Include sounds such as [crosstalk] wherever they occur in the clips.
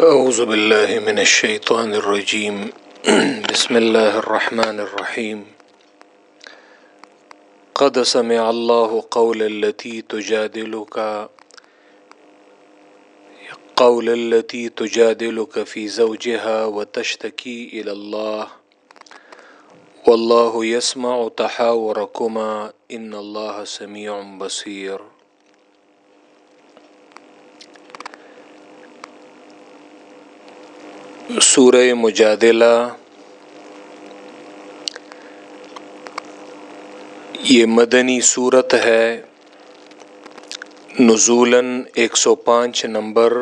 أعوذ بالله من الشيطان الرجيم. [clears throat] بسم الله الرحمن الرحيم. قد سمع الله قول التي تجادلك، قول التي تجادلك في زوجها وتشتكي إلى الله. والله يسمع تحاوركما. إن الله سميع بصير. سورہ مجادلہ، یہ مدنی صورت ہے، نزولاً ایک سو پانچ نمبر،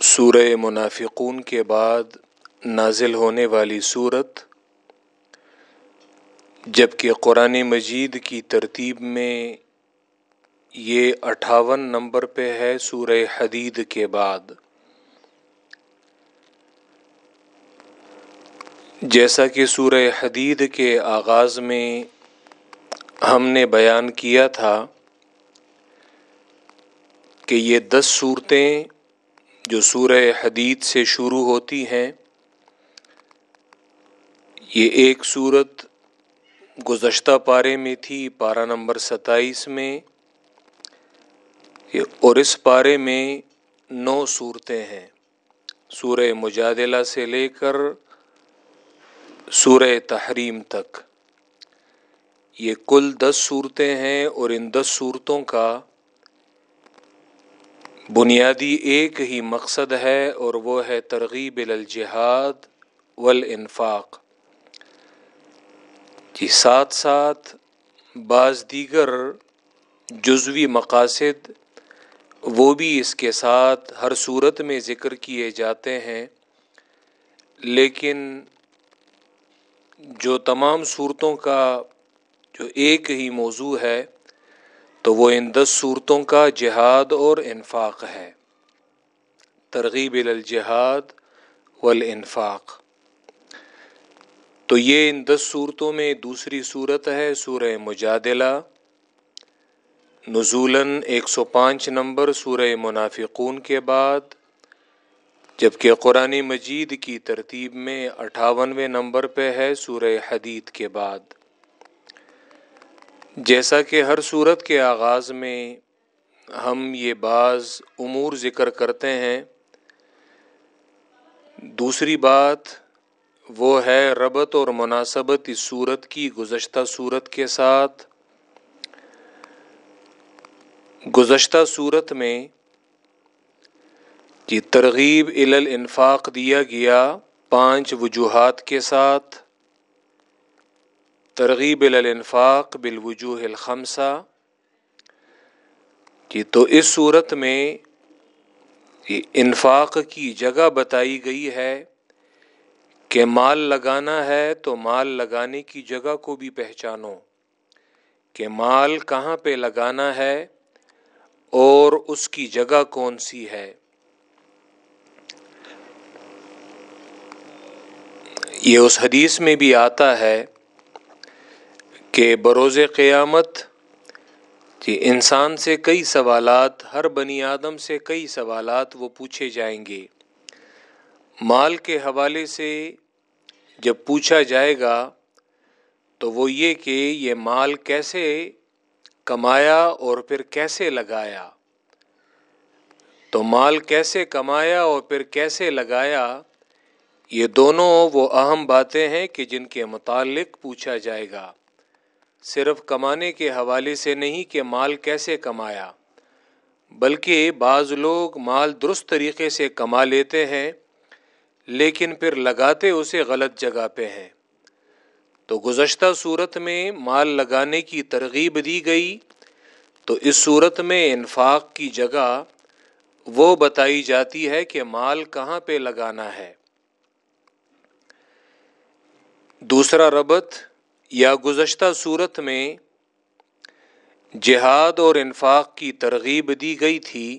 سورہ منافقون کے بعد نازل ہونے والی صورت، جبکہ قرآن مجید کی ترتیب میں یہ اٹھاون نمبر پہ ہے سورہ حدید کے بعد۔ جیسا کہ سورہ حدید کے آغاز میں ہم نے بیان کیا تھا کہ یہ دس صورتیں جو سورہ حدید سے شروع ہوتی ہیں، یہ ایک صورت گزشتہ پارے میں تھی، پارہ نمبر ستائیس میں، اور اس پارے میں نو صورتیں ہیں۔ سورہ مجادلہ سے لے کر سورہ تحریم تک۔ یہ کل دس صورتیں ہیں اور ان دس صورتوں کا بنیادی ایک ہی مقصد ہے اور وہ ہے ترغیب الجہاد والانفاق۔ جی ساتھ ساتھ بعض دیگر جزوی مقاصد وہ بھی اس کے ساتھ ہر صورت میں ذکر کیے جاتے ہیں، لیکن جو تمام صورتوں کا جو ایک ہی موضوع ہے، تو وہ ان دس صورتوں کا جہاد اور انفاق ہے۔ ترغیب الجہاد والانفاق۔ تو یہ ان دس صورتوں میں دوسری صورت ہے، سورہ مجادلہ۔ نزولاً ایک سو پانچ نمبر سورہ منافقون کے بعد جبکہ قرآن مجید کی ترتیب میں اٹھاونوے نمبر پہ ہے سورہ حدید کے بعد۔ جیسا کہ ہر صورت کے آغاز میں ہم یہ بعض امور ذکر کرتے ہیں، دوسری بات وہ ہے ربط اور مناسبت اس صورت کی گزشتہ صورت کے ساتھ۔ گزشتہ صورت میں کہ ترغیب الانفاق دیا گیا پانچ وجوہات کے ساتھ۔ ترغیب الانفاق بالوجوہ الخمسہ۔ کہ تو اس صورت میں یہ انفاق کی جگہ بتائی گئی ہے کہ مال لگانا ہے تو مال لگانے کی جگہ کو بھی پہچانو۔ کہ مال کہاں پہ لگانا ہے اور اس کی جگہ کون سی ہے۔ یہ اس حدیث میں بھی آتا ہے کہ بروز قیامت کہ انسان سے کئی سوالات، ہر بنی آدم سے کئی سوالات وہ پوچھے جائیں گے۔ مال کے حوالے سے جب پوچھا جائے گا تو وہ یہ کہ یہ مال کیسے کمایا اور پھر کیسے لگایا۔ تو مال کیسے کمایا اور پھر کیسے لگایا؟ یہ دونوں وہ اہم باتیں ہیں کہ جن کے متعلق پوچھا جائے گا۔ صرف کمانے کے حوالے سے نہیں کہ مال کیسے کمایا، بلکہ بعض لوگ مال درست طریقے سے کما لیتے ہیں، لیکن پھر لگاتے اسے غلط جگہ پہ ہیں۔ تو گزشتہ صورت میں مال لگانے کی ترغیب دی گئی، تو اس صورت میں انفاق کی جگہ وہ بتائی جاتی ہے کہ مال کہاں پہ لگانا ہے۔ دوسرا ربط یا گزشتہ صورت میں جہاد اور انفاق کی ترغیب دی گئی تھی۔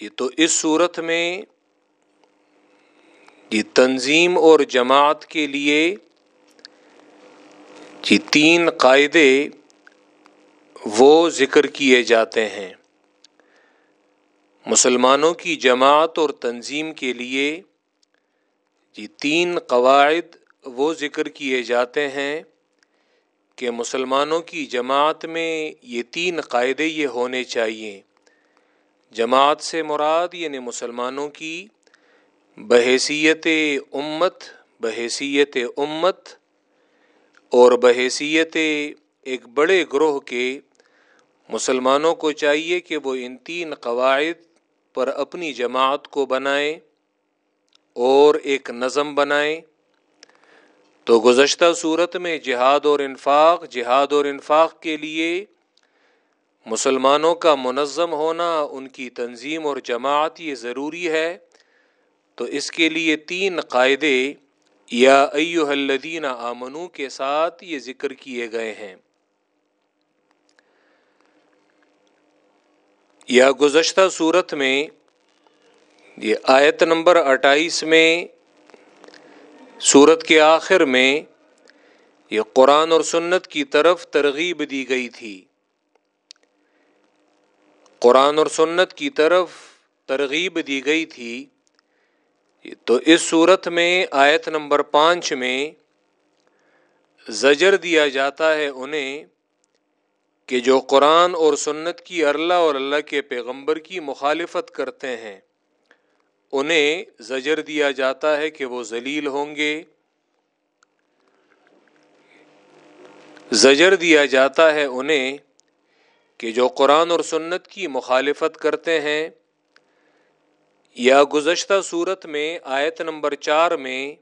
یہ تو اس صورت میں یہ تنظیم اور جماعت کے لیے یہ تین قاعدے وہ ذکر کیے جاتے ہیں۔ مسلمانوں کی جماعت اور تنظیم کے لیے جی تین قواعد وہ ذکر کیے جاتے ہیں کہ مسلمانوں کی جماعت میں یہ تین قاعدے یہ ہونے چاہیے۔ جماعت سے مراد یعنی مسلمانوں کی، بحیثیت امت بحیثیت امت، اور بحیثیت ایک بڑے گروہ کے مسلمانوں کو چاہیے کہ وہ ان تین قواعد پر اپنی جماعت کو بنائیں۔ اور ایک نظم بنائیں۔ تو گزشتہ صورت میں جہاد اور انفاق، جہاد اور انفاق کے لیے مسلمانوں کا منظم ہونا، ان کی تنظیم اور جماعت یہ ضروری ہے۔ تو اس کے لیے تین قاعدے یا ایو الدین آمنو کے ساتھ یہ ذکر کیے گئے ہیں۔ یا گزشتہ صورت میں یہ آیت نمبر اٹھائیس میں صورت کے آخر میں یہ قرآن اور سنت کی طرف ترغیب دی گئی تھی۔ قرآن اور سنت کی طرف ترغیب دی گئی تھی۔ تو اس صورت میں آیت نمبر پانچ میں زجر دیا جاتا ہے انہیں کہ جو قرآن اور سنت کی اللہ اور اللہ کے پیغمبر کی مخالفت کرتے ہیں۔ انہیں زجر دیا جاتا ہے کہ وہ ذلیل ہوں گے۔ زجر دیا جاتا ہے انہیں کہ جو قرآن اور سنت کی مخالفت کرتے ہیں۔ یا گزشتہ صورت میں آیت نمبر چار میں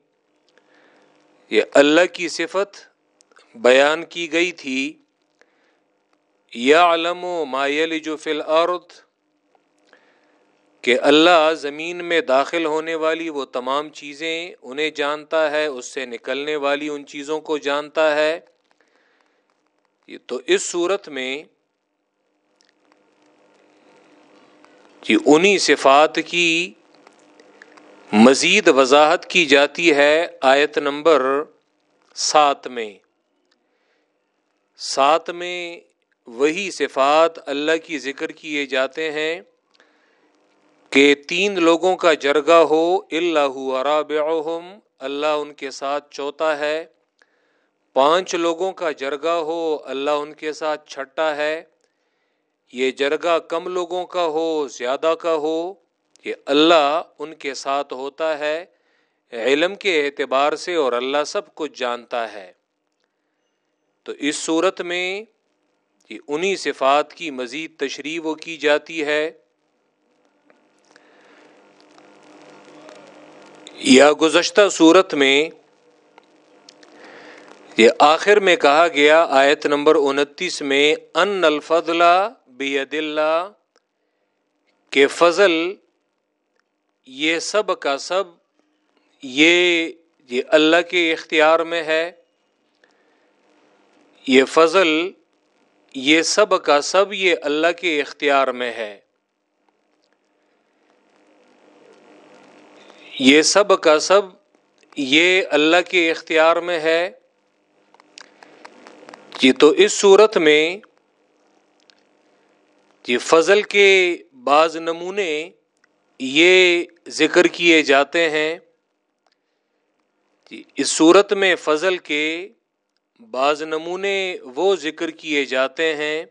یہ اللہ کی صفت بیان کی گئی تھی۔ یا علم و مایل جو فی الارض کہ اللہ زمین میں داخل ہونے والی وہ تمام چیزیں انہیں جانتا ہے، اس سے نکلنے والی ان چیزوں کو جانتا ہے۔ تو اس صورت میں کہ انہی صفات کی مزید وضاحت کی جاتی ہے آیت نمبر سات میں۔ سات میں وہی صفات اللہ کی ذکر کیے جاتے ہیں۔ کہ تین لوگوں کا جرگہ ہو اللہ عراب اللہ ان کے ساتھ چوتھا ہے۔ پانچ لوگوں کا جرگہ ہو، اللہ ان کے ساتھ چھٹا ہے۔ یہ جرگہ کم لوگوں کا ہو، زیادہ کا ہو۔ یہ اللہ ان کے ساتھ ہوتا ہے، علم کے اعتبار سے اور اللہ سب کچھ جانتا ہے۔ تو اس صورت میں یہ انہی صفات کی مزید تشریح وہ کی جاتی ہے۔ یا گزشتہ صورت میں یہ آخر میں کہا گیا، آیت نمبر انتیس میں، ان الفضلہ بید اللہ، کہ فضل یہ سب کا سب، یہ یہ اللہ کے اختیار میں ہے، یہ فضل یہ سب کا سب، یہ اللہ کے اختیار میں ہے۔ یہ سب کا سب یہ اللہ کے اختیار میں ہے۔ یہ تو اس صورت میں کہ فضل کے بعض نمونے یہ ذکر کیے جاتے ہیں۔ جی اس صورت میں فضل کے بعض نمونے وہ ذکر کیے جاتے ہیں۔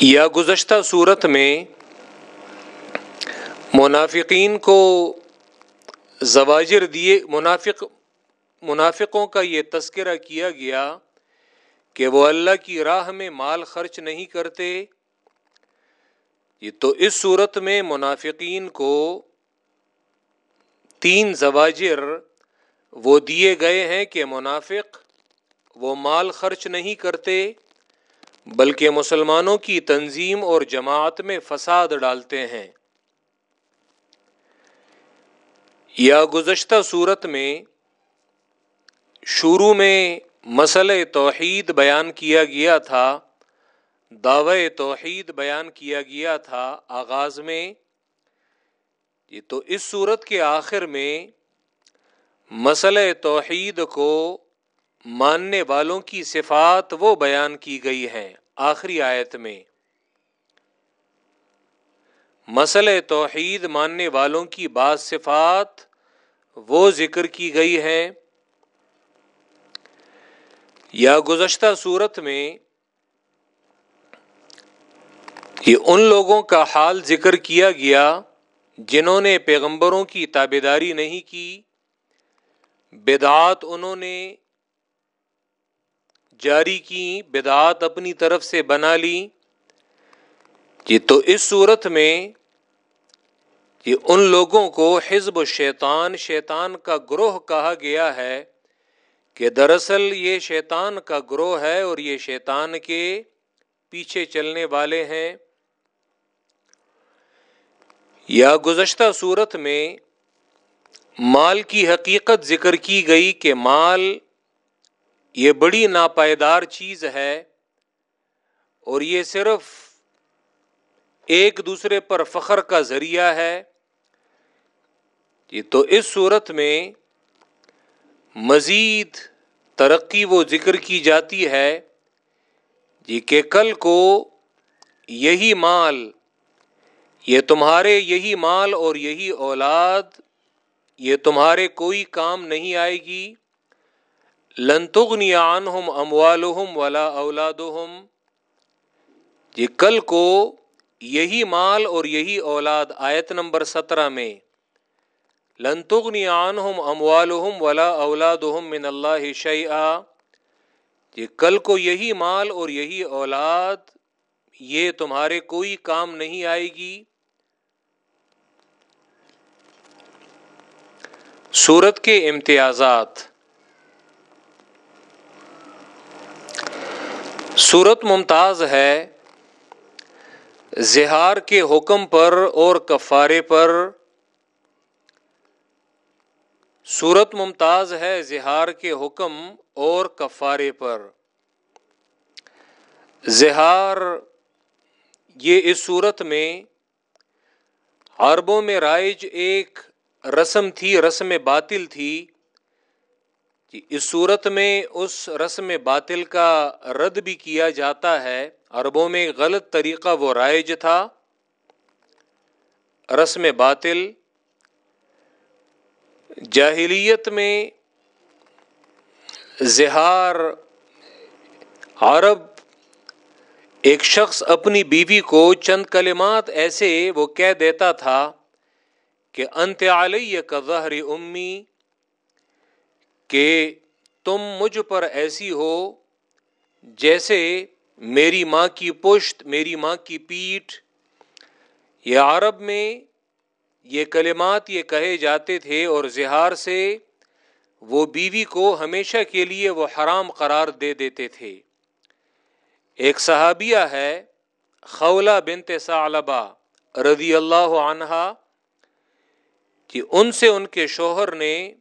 یا گزشتہ صورت میں منافقین کو زواجر دیے، منافق، منافقوں کا یہ تذکرہ کیا گیا کہ وہ اللہ کی راہ میں مال خرچ نہیں کرتے۔ یہ تو اس صورت میں منافقین کو تین زواجر وہ دیے گئے ہیں کہ منافق وہ مال خرچ نہیں کرتے۔ بلکہ مسلمانوں کی تنظیم اور جماعت میں فساد ڈالتے ہیں۔ یا گزشتہ صورت میں شروع میں مسئلہ توحید بیان کیا گیا تھا، دعوی توحید بیان کیا گیا تھا آغاز میں۔ یہ تو اس صورت کے آخر میں مسئلہ توحید کو ماننے والوں کی صفات وہ بیان کی گئی ہیں۔ آخری آیت میں، مسئلہ توحید ماننے والوں کی بعض صفات وہ ذکر کی گئی ہیں۔ یا گزشتہ صورت میں، یہ ان لوگوں کا حال ذکر کیا گیا جنہوں نے پیغمبروں کی تابے داری نہیں کی۔ بدعات انہوں نے جاری کی، بدعات اپنی طرف سے بنا لی۔ یہ تو اس صورت میں یہ ان لوگوں کو حزب و شیطان شیطان کا گروہ کہا گیا ہے کہ دراصل یہ شیطان کا گروہ ہے اور یہ شیطان کے پیچھے چلنے والے ہیں۔ یا گزشتہ صورت میں مال کی حقیقت ذکر کی گئی کہ مال یہ بڑی ناپائیدار چیز ہے اور یہ صرف ایک دوسرے پر فخر کا ذریعہ ہے، یہ تو اس صورت میں مزید ترقی وہ ذکر کی جاتی ہے جی کہ کل کو یہی مال، یہ تمہارے یہی مال اور یہی اولاد، یہ تمہارے کوئی کام نہیں آئے گی۔ لنتغنی عنہم اموالہم ولا اولادہم۔ یہ کل کو یہی مال اور یہی اولاد آیت نمبر سترہ میں لنتغنی عنہم اموالہم ولا اولادہم من اللہ شیئا۔ یہ کل کو یہی مال اور یہی اولاد، یہ تمہارے کوئی کام نہیں آئے گی۔ صورت کے امتیازات۔ صورت ممتاز ہے۔ زہار کے حکم پر اور کفارے پر۔ صورت ممتاز ہے زہار کے حکم اور کفارے پر۔ زہار، یہ اس صورت میں عربوں میں رائج ایک رسم تھی، رسم باطل تھی۔ اس صورت میں اس رسم باطل کا رد بھی کیا جاتا ہے۔ عربوں میں غلط طریقہ وہ رائج تھا۔ رسم باطل۔ جاہلیت میں زہار۔ عرب ایک شخص اپنی بیوی کو چند کلمات ایسے وہ کہہ دیتا تھا کہ انت علیہ کا ظہر امی۔ کہ تم مجھ پر ایسی ہو جیسے میری ماں کی پشت، میری ماں کی پیٹھ۔ یہ عرب میں یہ کلمات یہ کہے جاتے تھے اور زہار سے وہ بیوی کو ہمیشہ کے لیے وہ حرام قرار دے دیتے تھے۔ ایک صحابیہ ہے خولہ بنت ثعلبہ رضی اللہ عنہا کہ ان سے ان کے شوہر نے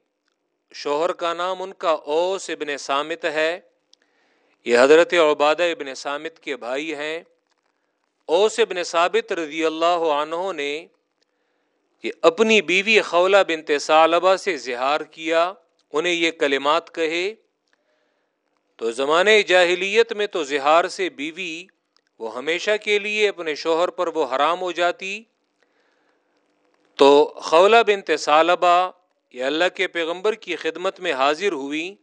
شوہر کا نام ان کا اوس ابن سامت ہے۔ یہ حضرت عبادہ ابن سامت کے بھائی ہیں۔ اوس ابن ثابت رضی اللہ عنہ نے یہ اپنی بیوی خولہ بنت ثعلبہ سے زہار کیا، انہیں یہ کلمات کہے۔ تو زمانے جاہلیت میں تو زہار سے بیوی وہ ہمیشہ کے لیے اپنے شوہر پر وہ حرام ہو جاتی۔ تو خولہ بنت ثالبہ یہ اللہ کے پیغمبر کی خدمت میں حاضر ہوئی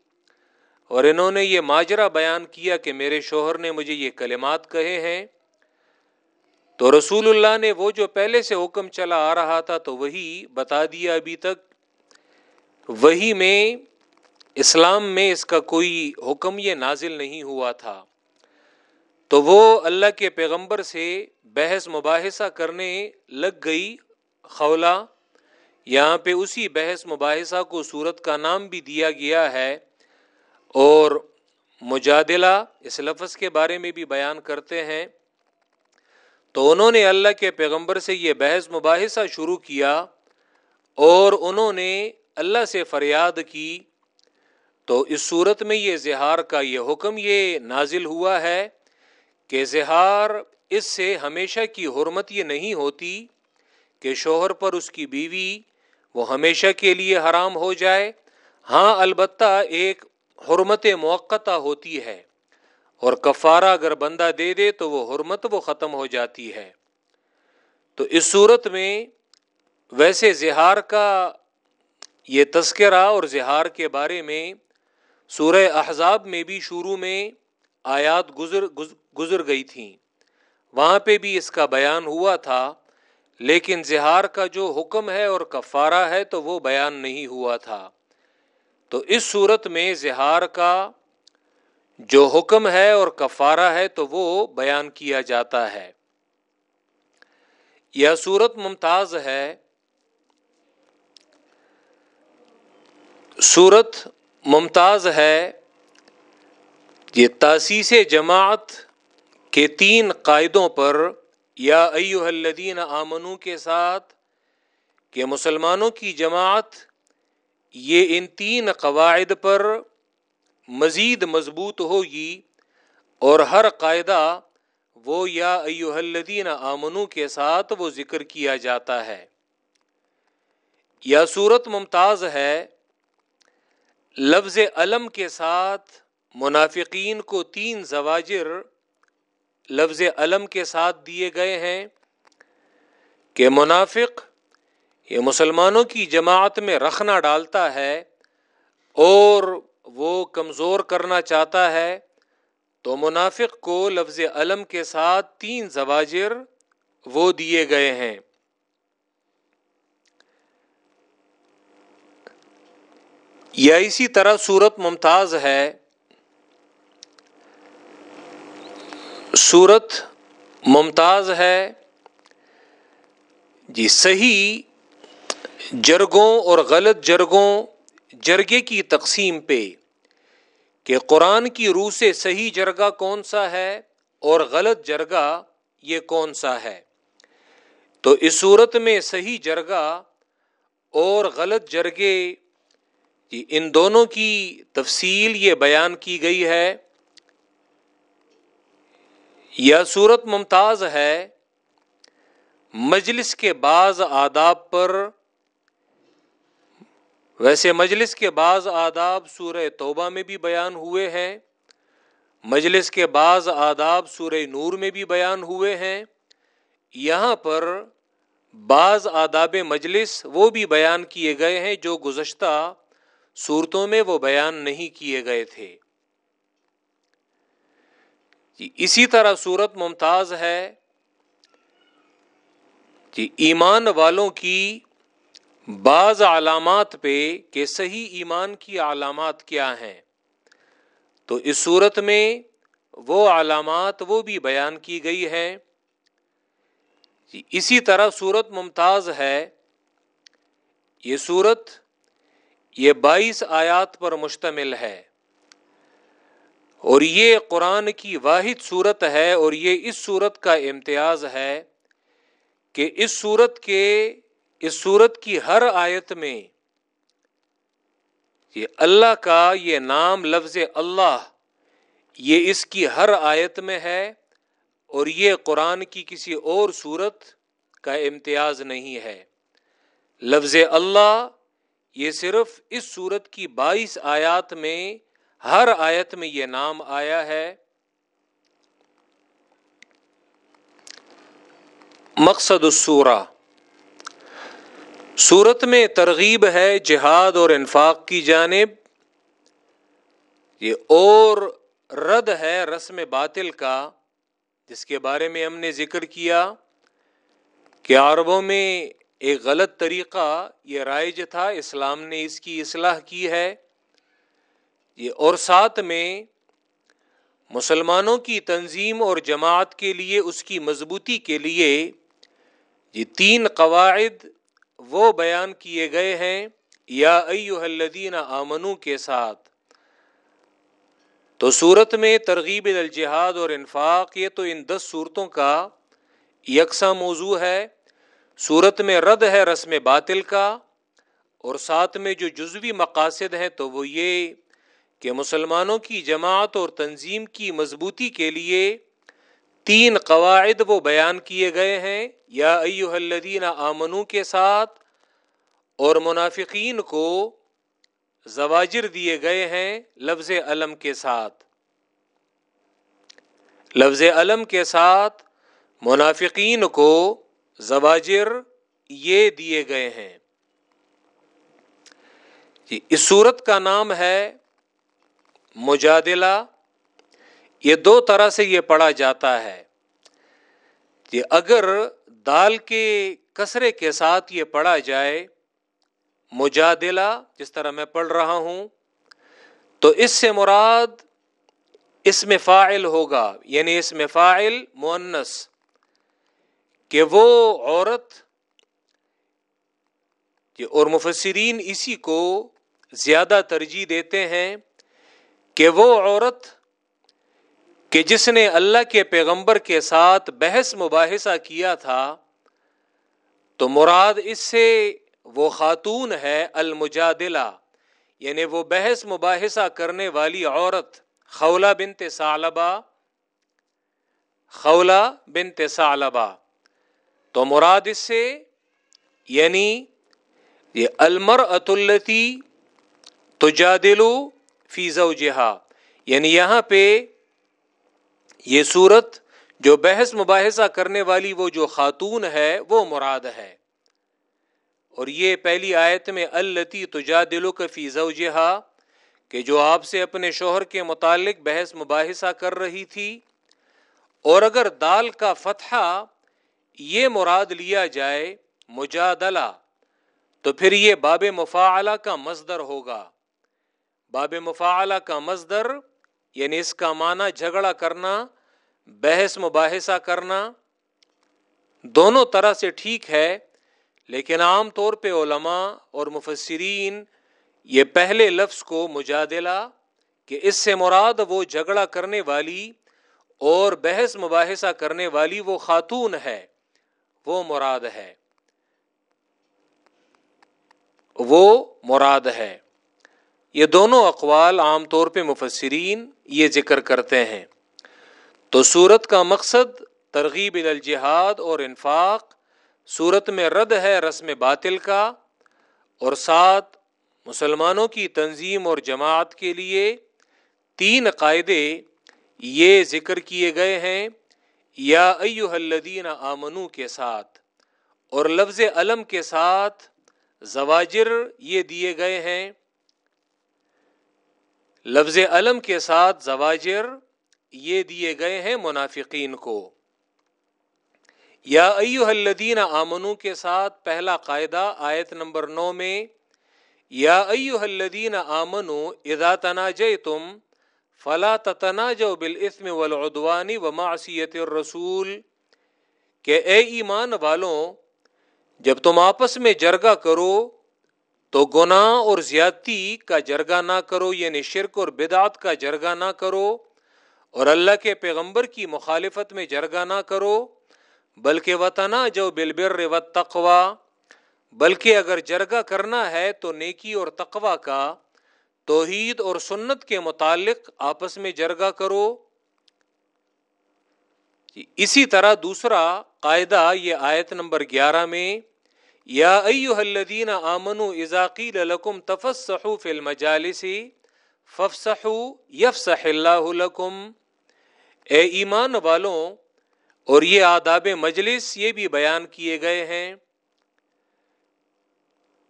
اور انہوں نے یہ ماجرا بیان کیا کہ میرے شوہر نے مجھے یہ کلمات کہے ہیں، تو رسول اللہ نے وہ جو پہلے سے حکم چلا آ رہا تھا تو وہی بتا دیا ابھی تک۔ وہی میں اسلام میں اس کا کوئی حکم یہ نازل نہیں ہوا تھا۔ تو وہ اللہ کے پیغمبر سے بحث مباحثہ کرنے لگ گئی خولا یہاں پہ اسی بحث مباحثہ کو صورت کا نام بھی دیا گیا ہے اور مجادلہ اس لفظ کے بارے میں بھی بیان کرتے ہیں۔ تو انہوں نے اللہ کے پیغمبر سے یہ بحث مباحثہ شروع کیا اور انہوں نے اللہ سے فریاد کی۔ تو اس صورت میں یہ زہار کا یہ حکم یہ نازل ہوا ہے کہ زہار اس سے ہمیشہ کی حرمت یہ نہیں ہوتی کہ شوہر پر اس کی بیوی وہ ہمیشہ کے لیے حرام ہو جائے۔ ہاں البتہ ایک حرمت موقع ہوتی ہے اور کفارہ اگر بندہ دے دے تو وہ حرمت وہ ختم ہو جاتی ہے۔ تو اس صورت میں ویسے زہار کا یہ تذکرہ اور زہار کے بارے میں سورہ احزاب میں بھی شروع میں آیات گزر گزر گئی تھیں۔ وہاں پہ بھی اس کا بیان ہوا تھا۔ لیکن زہار کا جو حکم ہے اور کفارہ ہے تو وہ بیان نہیں ہوا تھا۔ تو اس صورت میں زہار کا جو حکم ہے اور کفارہ ہے تو وہ بیان کیا جاتا ہے۔ یہ صورت ممتاز ہے۔ صورت ممتاز ہے۔ یہ تاسیس جماعت کے تین قاعدوں پر یا ایو الدین آمنو کے ساتھ کہ مسلمانوں کی جماعت یہ ان تین قواعد پر مزید مضبوط ہوگی اور ہر قاعدہ وہ یا ایو الدین آمنو کے ساتھ وہ ذکر کیا جاتا ہے۔ یا صورت ممتاز ہے، لفظ علم کے ساتھ منافقین کو تین زواجر لفظ علم کے ساتھ دیے گئے ہیں کہ منافق یہ مسلمانوں کی جماعت میں رکھنا ڈالتا ہے اور وہ کمزور کرنا چاہتا ہے، تو منافق کو لفظ علم کے ساتھ تین زواجر وہ دیے گئے ہیں۔ یا اسی طرح صورت ممتاز ہے صورت ممتاز ہے۔ جی صحیح جرگوں اور غلط جرگوں، جرگے کی تقسیم پہ کہ قرآن کی روح سے صحیح جرگہ کون سا ہے اور غلط جرگہ یہ کون سا ہے۔ تو اس صورت میں صحیح جرگہ اور غلط جرگے جی ان دونوں کی تفصیل یہ بیان کی گئی ہے۔ یہ صورت ممتاز ہے، مجلس کے بعض آداب پر۔ ویسے مجلس کے بعض آداب سورہ توبہ میں بھی بیان ہوئے ہیں، مجلس کے بعض آداب سورہ نور میں بھی بیان ہوئے ہیں۔ یہاں پر بعض آداب مجلس وہ بھی بیان کیے گئے ہیں جو گزشتہ صورتوں میں وہ بیان نہیں کیے گئے تھے۔ جی اسی طرح صورت ممتاز ہے۔ جی ایمان والوں کی بعض علامات پہ کہ صحیح ایمان کی علامات کیا ہیں۔ تو اس صورت میں وہ علامات وہ بھی بیان کی گئی ہے جی اسی طرح صورت ممتاز ہے۔ یہ صورت یہ بائیس آیات پر مشتمل ہے۔ اور یہ قرآن کی واحد صورت ہے اور یہ اس صورت کا امتیاز ہے کہ اس صورت کے اس صورت کی ہر آیت میں یہ اللہ کا یہ نام لفظ اللہ یہ اس کی ہر آیت میں ہے اور یہ قرآن کی کسی اور صورت کا امتیاز نہیں ہے۔ لفظ اللہ یہ صرف اس صورت کی بائیس آیات میں ہر آیت میں یہ نام آیا ہے۔ مقصد السورہ۔ صورت میں ترغیب ہے جہاد اور انفاق کی جانب۔ یہ اور رد ہے رسم باطل کا، جس کے بارے میں ہم نے ذکر کیا کہ عربوں میں ایک غلط طریقہ، یہ رائج تھا، اسلام نے اس کی اصلاح کی ہے۔ یہ اور ساتھ میں مسلمانوں کی تنظیم اور جماعت کے لیے، اس کی مضبوطی کے لیے یہ تین قواعد وہ بیان کیے گئے ہیں، یا ایو الذین آمنو کے ساتھ۔ تو صورت میں ترغیب الجہاد اور انفاق، یہ تو ان دس صورتوں کا یکساں موضوع ہے۔ صورت میں رد ہے رسم باطل کا، اور ساتھ میں جو جزوی مقاصد ہیں تو وہ یہ کہ مسلمانوں کی جماعت اور تنظیم کی مضبوطی کے لیے تین قواعد وہ بیان کیے گئے ہیں۔ یا ایو الذین آمنو کے ساتھ اور منافقین کو زواجر دیے گئے ہیں لفظ علم کے ساتھ۔ لفظ علم کے ساتھ منافقین کو زواجر یہ دیے گئے ہیں۔ جی اس صورت کا نام ہے مجادلہ، یہ دو طرح سے یہ پڑھا جاتا ہے۔ کہ اگر دال کے کسرے کے ساتھ یہ پڑھا جائے، مجادلہ، جس طرح میں پڑھ رہا ہوں، تو اس سے مراد اس میں فائل ہوگا یعنی اس میں فائل مونس کہ وہ عورت اور مفسرین اسی کو زیادہ ترجیح دیتے ہیں۔ کہ وہ عورت کہ جس نے اللہ کے پیغمبر کے ساتھ بحث مباحثہ کیا تھا، تو مراد اس سے وہ خاتون ہے المجادلہ یعنی وہ بحث مباحثہ کرنے والی عورت خولا بنت ثعلبہ خولا بنت ثعلبہ۔ تو مراد اس سے یعنی یہ المر اطلتی تجادلو فی زوجہا۔ یعنی یہاں پہ یہ صورت جو بحث مباحثہ کرنے والی وہ جو خاتون ہے، وہ مراد ہے۔ اور یہ پہلی آیت میں التی تجا دلو کا فیض کہ جو آپ سے اپنے شوہر کے متعلق بحث مباحثہ کر رہی تھی، اور اگر دال کا فتحہ یہ مراد لیا جائے مجادلہ، تو پھر یہ باب مفاعلہ کا مزدر ہوگا۔ باب مفاعلہ کا مزدر یعنی اس کا معنی جھگڑا کرنا، بحث مباحثہ کرنا، دونوں طرح سے ٹھیک ہے، لیکن عام طور پہ علماء اور مفسرین یہ پہلے لفظ کو مجادلہ کہ اس سے مراد وہ جھگڑا کرنے والی اور بحث مباحثہ کرنے والی وہ خاتون ہے، وہ مراد ہے۔ وہ مراد ہے۔ یہ دونوں اقوال عام طور پہ مفسرین یہ ذکر کرتے ہیں۔ تو صورت کا مقصد ترغیب الجہاد اور انفاق صورت میں رد ہے رسم باطل کا، اور ساتھ مسلمانوں کی تنظیم اور جماعت کے لیے تین قاعدے یہ ذکر کیے گئے ہیں۔ یا ایو الدین آمنو کے ساتھ، اور لفظ علم کے ساتھ زواجر یہ دیے گئے ہیں۔ لفظ علم کے ساتھ زواجر یہ دیے گئے ہیں منافقین کو۔ یا ایو الدین آمنو کے ساتھ پہلا قاعدہ آیت نمبر نو میں، یا ایو الدین آمنو اذا تناجے تم فلا تناجو بالاسم والعدوان و معصیت الرسول، کہ اے ایمان والوں، جب تم آپس میں جرگا کرو تو گناہ اور زیادتی کا جرگا نہ کرو یعنی شرک اور بدعت کا جرگا نہ کرو اور اللہ کے پیغمبر کی مخالفت میں جرگا نہ کرو، بلکہ وطنا جو بلبر و تقوا بلکہ اگر جرگا کرنا ہے تو نیکی اور تقوا کا، توحید اور سنت کے متعلق آپس میں جرگا کرو۔ اسی طرح دوسرا قاعدہ یہ آیت نمبر گیارہ میں یا ایو الذین آمنو اذاقی لکم تفسحو فی المجالسی ففسحو یفسح اللہ لکم۔ اے ایمان والوں، اور یہ آداب مجلس یہ بھی بیان کیے گئے ہیں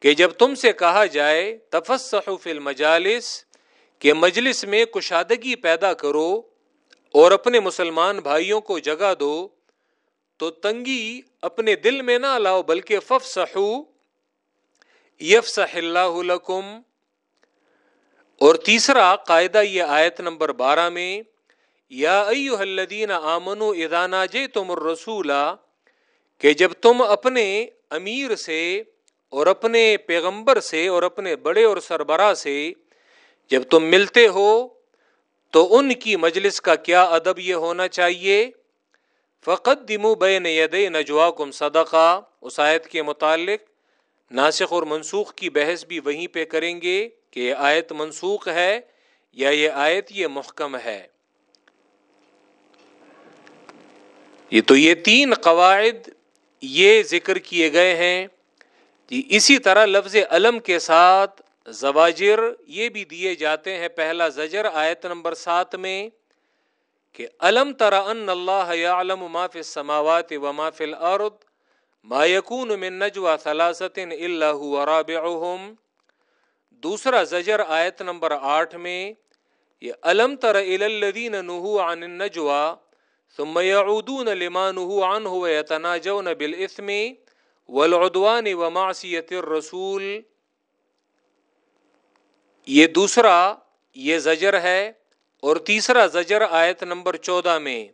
کہ جب تم سے کہا جائے فی المجالس کہ مجلس میں کشادگی پیدا کرو اور اپنے مسلمان بھائیوں کو جگہ دو تو تنگی اپنے دل میں نہ لاؤ، بلکہ فف سہو یف اللہ لکم۔ اور تیسرا قاعدہ یہ آیت نمبر بارہ میں، یا ایو الذین آمنو ادانا جے تم الرسولہ کہ جب تم اپنے امیر سے اور اپنے پیغمبر سے اور اپنے بڑے اور سربراہ سے جب تم ملتے ہو، تو ان کی مجلس کا کیا ادب یہ ہونا چاہیے؟ فقط دمو بین ید نجوا کم صدقہ آیت کے متعلق ناسخ اور منسوخ کی بحث بھی وہیں پہ کریں گے کہ یہ آیت منسوخ ہے یا یہ آیت یہ محکم ہے۔ یہ تو یہ تین قواعد یہ ذکر کیے گئے ہیں۔ جی اسی طرح لفظ علم کے ساتھ زواجر یہ بھی دیے جاتے ہیں پہلا زجر آیت نمبر سات میں۔ کہ علم ترا ان اللہ علم ما فی السماوات و ما فی الارض ما یکون من نجوا ثلاثت الا هو رابعهم۔ دوسرا زجر آیت نمبر آٹھ میں یہ علم تر الذین نهوا عن النجوا ثم يعودون لما نهوا عنه ويتناجون بالاثم والعدوان ومعصیت الرسول۔ یہ دوسرا یہ زجر ہے اور تیسرا زجر آیت نمبر چودہ میں،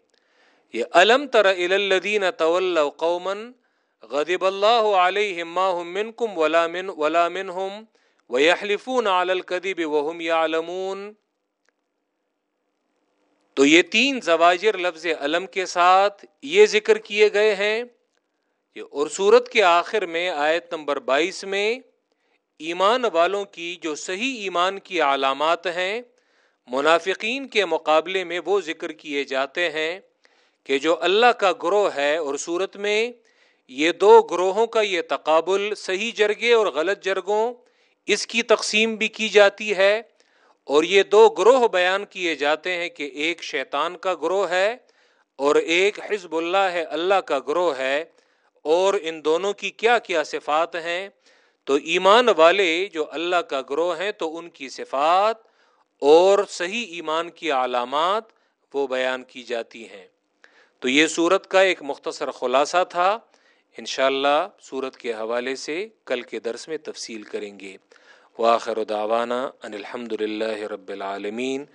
یہ علم تر الدین طول قومن غدب اللہ علیہ منکم ولا من ولا منہم ویحلفون علی الکذب وهم یعلمون۔ تو یہ تین زواجر لفظ علم کے ساتھ یہ ذکر کیے گئے ہیں۔ اور صورت کے آخر میں آیت نمبر بائیس میں، ایمان والوں کی جو صحیح ایمان کی علامات ہیں منافقین کے مقابلے میں وہ ذکر کیے جاتے ہیں کہ جو اللہ کا گروہ ہے اور صورت میں، یہ دو گروہوں کا یہ تقابل صحیح جرگے اور غلط جرگوں، اس کی تقسیم بھی کی جاتی ہے اور یہ دو گروہ بیان کیے جاتے ہیں کہ ایک شیطان کا گروہ ہے اور ایک حزب اللہ ہے، اللہ کا گروہ ہے اور ان دونوں کی کیا کیا صفات ہیں؟ تو ایمان والے جو اللہ کا گروہ ہیں تو ان کی صفات اور صحیح ایمان کی علامات وہ بیان کی جاتی ہیں۔ تو یہ صورت کا ایک مختصر خلاصہ تھا۔ انشاءاللہ صورت کے حوالے سے کل کے درس میں تفصیل کریں گے۔ واخر دعوانا ان الحمد للہ رب العالمین۔